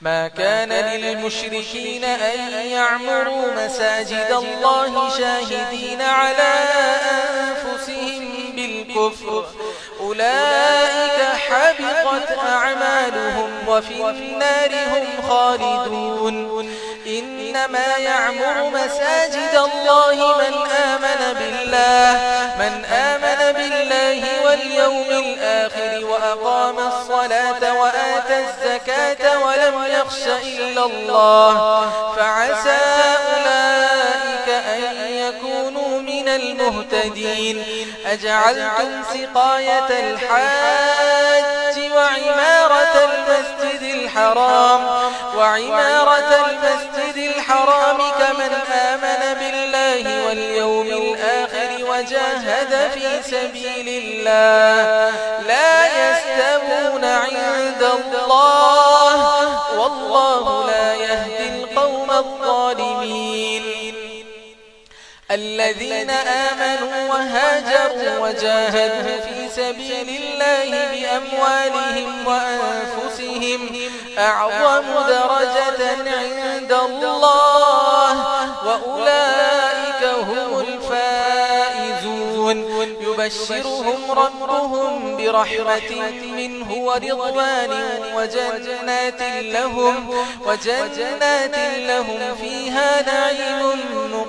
ما كان للمشركين أن يعمروا مساجد الله شاهدين على أنفسهم بالكفر. أولئك حبقت أعمالهم وفي النار هم خالدون. إنما يعمر مساجد الله من آمن بالله من آمن بالله واليوم الآخر وأقام الصلاة وآتى الزكاة ولم يخش إلا الله. فعسى أولئك أن يكونوا من المهتدين. أجعلتم سقاية الحاج وعمارة المسجد الحرام وعمارة المسجد الحرام كمن آمن بالله واليوم الآخر وجاهد في سبيل الله. لا يستمون عند الله. والله لا يهدي القوم الظالمين. الذين آمنوا وهاجروا وجاهدوا في سبيل الله بأموالهم وأنفسهم أعظم درجة عند عند الله وأولئك هم الفائزون. يبشرهم ربهم برحمة منه ورضوان وجنات لهم, وجنات لهم فيها نعيم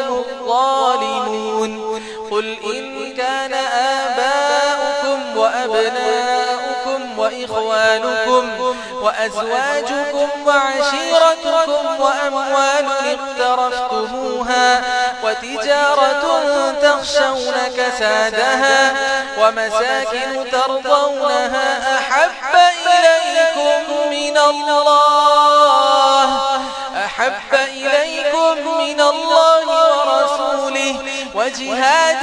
هم الظالمون. قل إن كان آباؤكم وأبناؤكم وإخوانكم وأزواجكم وعشيرتكم وأموال اقترفتموها وتجارة تخشون كسادها ومساكن ترضونها أحب إليكم من الله. أحب إليكم وجهاد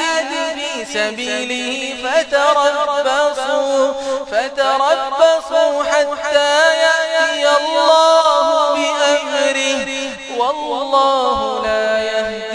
في سبيله فتربصوا فتربصوا حتى يأتي الله بأمره. والله لا يهدي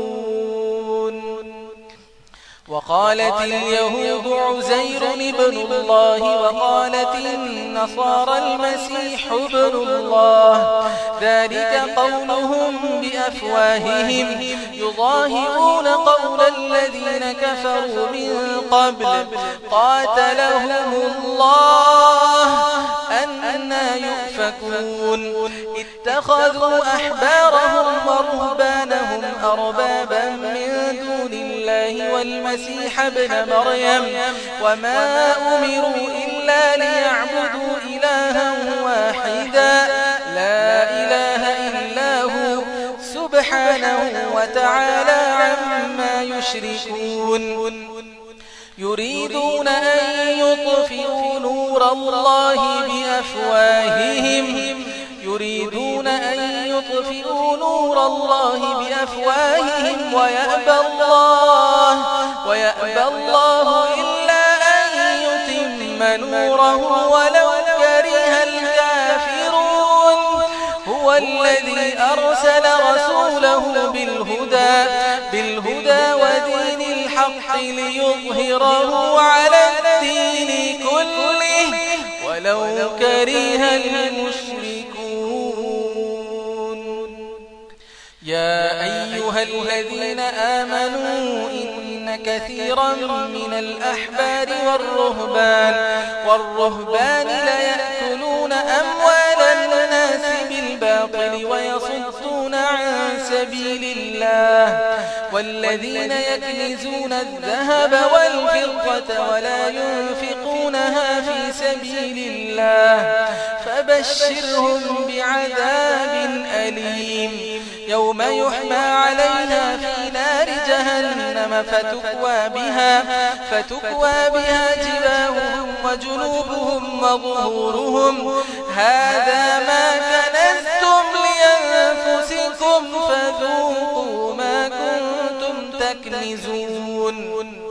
وقالت اليهود عزير ابن الله وقالت النصارى المسيح ابن الله. ذلك قولهم بأفواههم. يظاهرون قول الذين كفروا من قبل. قاتلهم الله. أنا يؤفكون. اتخذوا أحبارهم ورهبانهم أربابا من الله والمسيح ابن مريم وما أمروا إلا ليعبدوا إلها واحدا. لا إله إلا هو. سبحانه وتعالى عما يشركون. يريدون أن يطفئوا نور الله بأفواههم. يريدون أن يطفئوا نور الله بأفواههم ويأبى الله, ويأبى الله إلا أن يتم نوره ولو كره الكافرون هو الذي أرسل رسوله بالهدى, بالهدى ودين الحق ليظهره على الدين كله ولو كره المشركين يا أيها الذين آمنوا إن كثيرا من الأحبار والرهبان, والرهبان لا يأكلون أموال الناس بالباطل ويصدون عن سبيل الله والذين يكنزون الذهب والفرقة ولا ينفقونها في سبيل الله فبشرهم بعذاب يوم يحمى عليها في نار جهنم فتكوى بها, فتكوى بها جباههم وجنوبهم وظهورهم. هذا ما كنتم لأنفسكم فذوقوا ما كنتم تكنزون.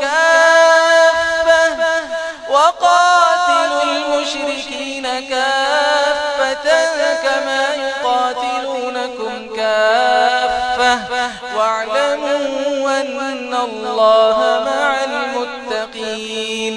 كافة وقاتلوا المشركين كافة كما يقاتلونكم كافة واعلموا أن الله مع المتقين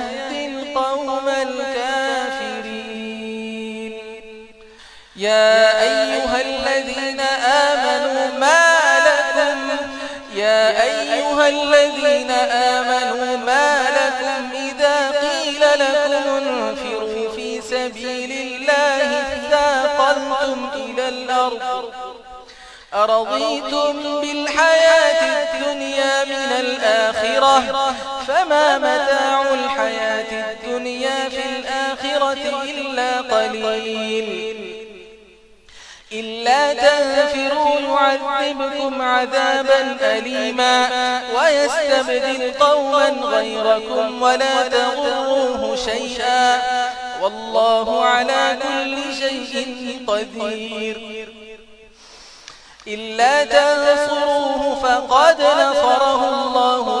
يا أيها الذين آمنوا ما لكم يا أيها الذين آمنوا ما لكم إذا قيل لكم انفروا في سبيل الله إذا قلتم إلى الأرض. أرضيتم بالحياة الدنيا من الآخرة؟ فما متاع الحياة الدنيا في الآخرة إلا قليل. إلا تنفروا يعذبكم عذابا أليما ويستبدل قوما غيركم ولا تغروه شيئا والله على كل شيء قدير إلا تنصروه فقد نصره الله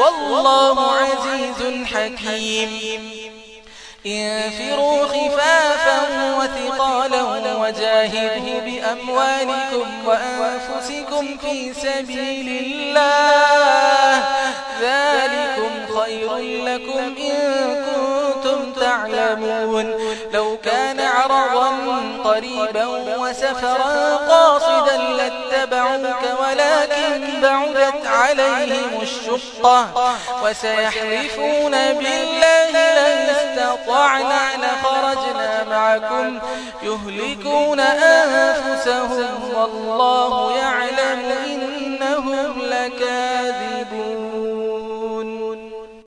والله عزيز حكيم. انفروا خفافا وثقالا وجاهده بأموالكم وأنفسكم في سبيل الله. ذلكم خير لكم إن كنتم تعلمون. لو كان عرضا قريبا وسفرا قاصدا لاتبعوك ولكن بعدا عليهم الشقة وسيحرفون بالله لن استطعنا لخرجنا معكم يهلكون أنفسهم والله يعلم إنهم لكاذبون